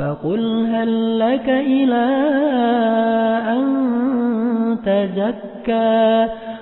فقل هل لك إلى أن تزكى